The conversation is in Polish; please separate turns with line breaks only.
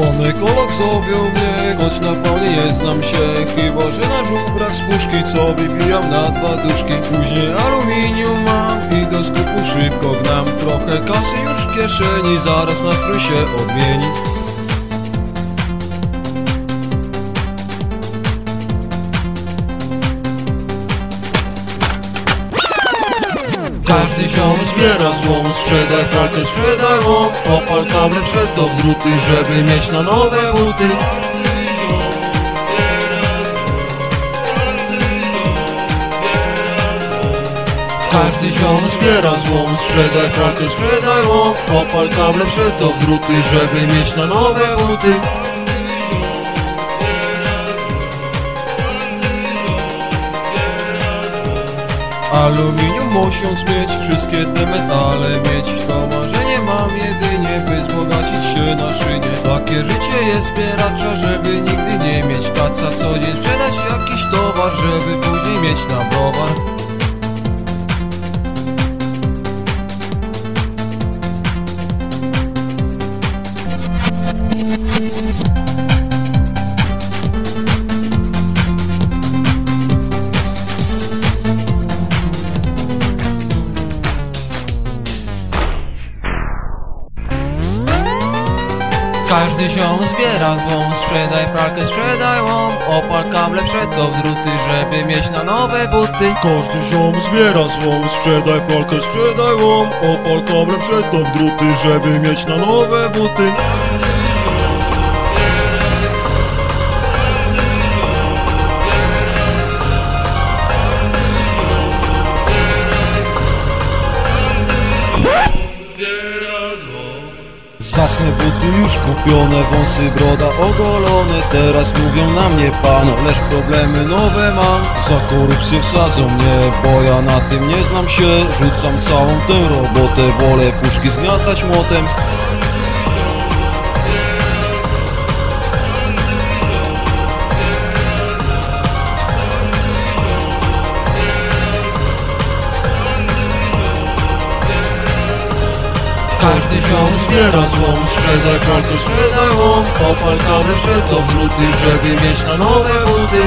Szpony kolok zowią mnie, choć na faunie nie znam się Chyba, że na żubrach z puszki, co wypijam na dwa duszki. Później aluminium mam i do skupu szybko gnam. Trochę kasy już w kieszeni, zaraz nastrój się odmieni Każdy ziom zbiera złom, sprzedaj pralkę, sprzedaj łom Opal kable przed to w druty, żeby mieć na nowe buty. Każdy ziom zbiera złom, sprzedaj pralkę, sprzedaj łom Opal kable przed to w druty, żeby mieć na nowe buty Aluminium musiąc mieć, wszystkie te metale mieć. To marzenie mam jedynie, by wzbogacić się na szynie. Takie życie jest zbieracza, żeby nigdy nie mieć. Kaca Co dzień sprzedać jakiś towar, żeby później mieć na browar Każdy ziom zbiera złom, sprzedaj pralkę, sprzedaj łom. Opal kable przed to w druty, żeby mieć na nowe buty. Każdy ziom zbiera złom, sprzedaj pralkę, sprzedaj łom. Opal kable przed to w druty, żeby mieć na nowe buty Zasnę buty już kupione, wąsy broda ogolone. Teraz mówią na mnie pano, lecz problemy nowe mam. Za korupcję wsadzą mnie, bo ja na tym nie znam się. Rzucam całą tę robotę, wolę puszki zgniatać młotem Każdy ziom zbiera złom, sprzedaj pralkę, sprzedaj łom. Opal kable przed to druty, żeby mieć na nowe buty